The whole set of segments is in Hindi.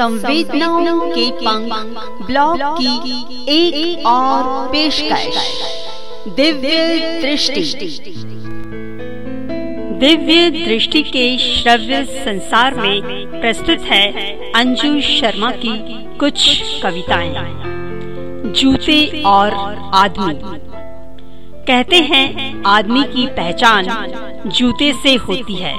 संवेदनाओं के पंख ब्लॉग की एक, और पेशकश। दिव्य दृष्टि। दिव्य दृष्टि के श्रव्य संसार में प्रस्तुत है अंजू शर्मा की कुछ कविताएँ। जूते और आदमी। कहते हैं आदमी की पहचान जूते से होती है।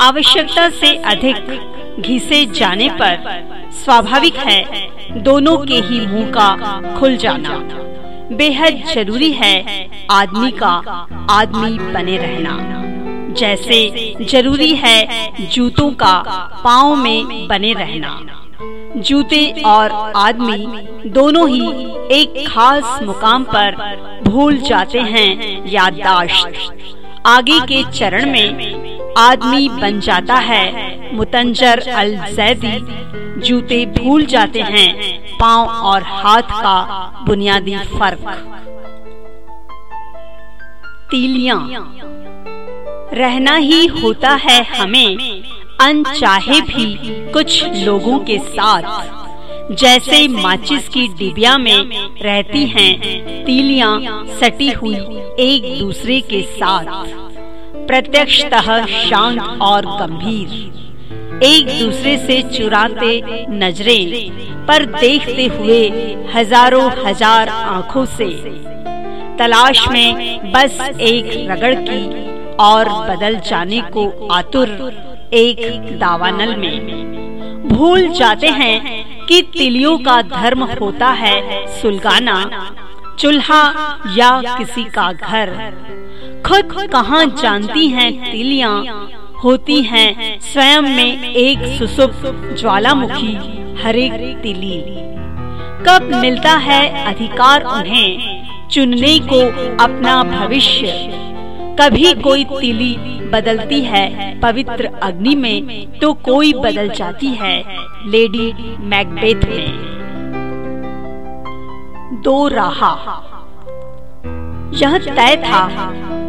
आवश्यकता से अधिक घिसे जाने पर स्वाभाविक है, दोनों के ही मुँह का खुल जाना। बेहद ज़रूरी है आदमी का आदमी बने रहना। जैसे ज़रूरी है जूतों का पाँव में बने रहना। जूते और आदमी दोनों ही एक खास मुकाम पर भूल जाते हैं याददाश्त। आगे के चरण में आदमी बन जाता है मुतंजर अल जैदी जूते भूल जाते हैं, पाँव और हाथ का बुनियादी फ़र्क। तीलियाँ। रहना ही होता है हमें, अनचाहे भी कुछ लोगों के साथ। जैसे माचिस की डिबिया में रहती हैं, तीलियाँ सटी हुई एक दूसरे के साथ। प्रत्यक्षतः शांत और गंभीर। एक दूसरे से चुराते नज़रें, पर देखते हुए हज़ारों हज़ार आँखों से। तलाश में बस एक रगड़ की और बदल जाने को आतुर एक दावानल में। भूल जाते हैं कि तिलियों का धर्म होता है सुलगाना, चूल्हा या किसी का घर। खुद कहाँ जानती हैं तिलियाँ होती हैं स्वयं में एक सुसुप ज्वालामुखी हरेक तिली। कब मिलता है अधिकार उन्हें, चुनने को अपना भविष्य। कभी कोई तिली बदलती है पवित्र अग्नि में तो कोई बदल जाती है लेडी मैकबेथ में। दो राहा। यह तय था,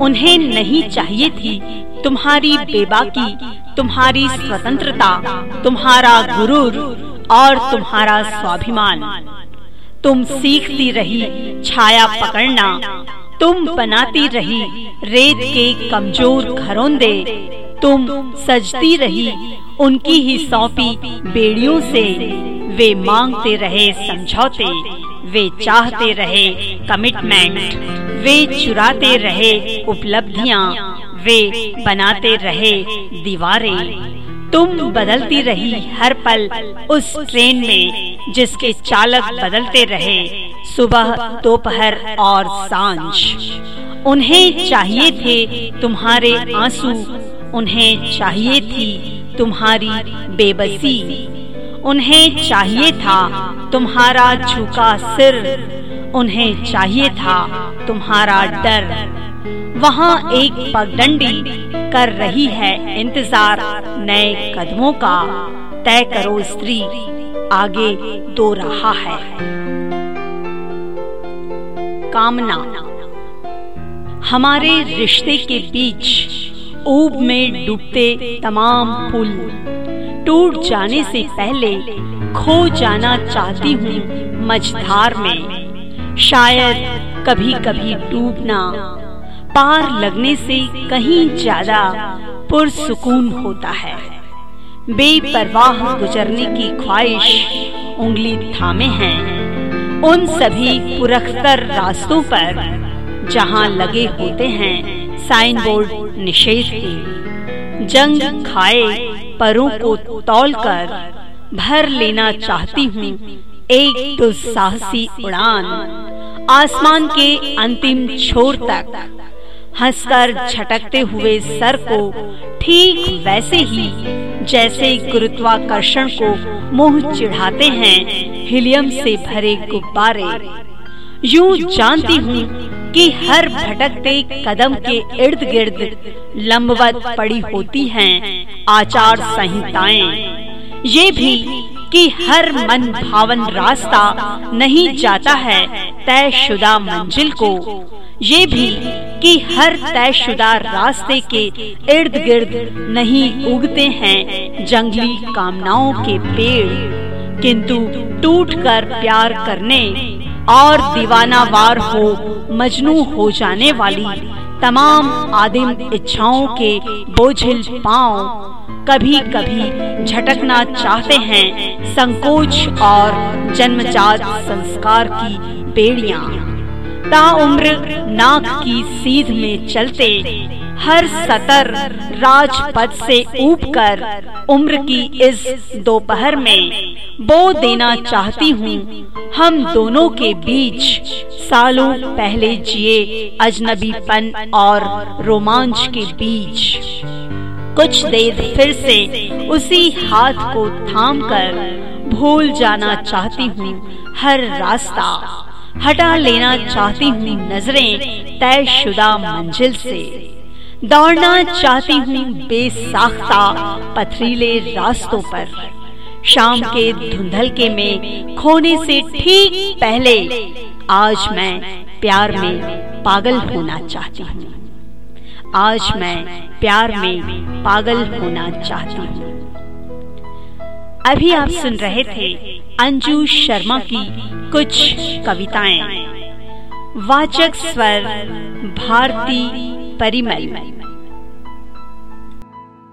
उन्हें नहीं चाहिए थी तुम्हारी बेबाकी तुम्हारी स्वतंत्रता तुम्हारा गुरूर और तुम्हारा स्वाभिमान। तुम सीखती रही छाया पकड़ना। तुम बनाती रही रेत के कमज़ोर घरोंदे। तुम सजती रही उनकी ही सौंपी बेड़ियों से। वे मांगते रहे समझौते। वे चाहते रहे कमिटमेंट वे चुराते रहे उपलब्धियाँ। वे बनाते रहे दीवारें। तुम बदलती रही हर पल उस ट्रेन में, जिसके चालक बदलते रहे सुबह, दोपहर और साँझ। उन्हें चाहिए थे तुम्हारे आँसू, उन्हें चाहिए थी तुम्हारी बेबसी। उन्हें चाहिए था तुम्हारा झुका सिर, उन्हें चाहिए था तुम्हारा डर। वहाँ एक पगडंडी कर रही है इंतज़ार नए कदमों का। तय करो स्त्री, आगे दो रहा है। कामना, हमारे रिश्ते के बीच ऊब में डूबते तमाम पुल। टूट जाने से पहले खो जाना चाहती हूँ मझधार में। शायद कभी कभी डूबना पार लगने से कहीं ज़्यादा पुरसुकून होता है। बेपरवाह गुजरने की ख्वाहिश उंगली थामे हैं। उन सभी पुरख्तर रास्तों पर जहाँ लगे होते हैं साइन बोर्ड निषेध के, जंग खाए परों को तौल कर भर लेना चाहती हूँ एक दुस्साहसी उड़ान, आसमान के अंतिम छोर तक। हंसकर झटकते हुए सर को ठीक वैसे ही, जैसे गुरुत्वाकर्षण को मुँह चिढ़ाते हैं, हीलियम से भरे गुब्बारे। यूँ जानती हूँ कि हर भटकते कदम के इर्द गिर्द लंबवत पड़ी होती हैं आचार संहिताएँ। ये भी कि हर मन भावन रास्ता नहीं जाता है तयशुदा मंजिल को। ये भी कि हर तयशुदा रास्ते के इर्द गिर्द नहीं उगते हैं जंगली कामनाओं के पेड़। किंतु टूटकर प्यार करने और दीवानावार हो, मजनू हो जाने वाली तमाम आदिम इच्छाओं के बोझिल पाँव कभी कभी झटकना चाहते हैं संकोच और जन्मजात संस्कार की बेड़ियाँ। ताउम्र नाक की सीध में चलते, हर सतर राजपथ से ऊब कर उम्र की इस दोपहर में बो देना चाहती हूँ। हम दोनों के बीच सालों पहले जिए अजनबीपन और रोमांच के बीच। कुछ देर फिर से उसी हाथ को थामकर भूल जाना चाहती हूँ, हर रास्ता हटा लेना चाहती हूँ नज़रें तयशुदा मंजिल से। दौड़ना चाहती हूँ बेसाख्ता पथरीले रास्तों पर। शाम के धुंधलके में खोने से ठीक पहले आज मैं प्यार में पागल होना चाहती हूँ। आज मैं प्यार में पागल होना चाहती हूँ। अभी आप सुन रहे थे अंजू शर्मा की कुछ कविताएँ। वाचक स्वर, भारती परिमल।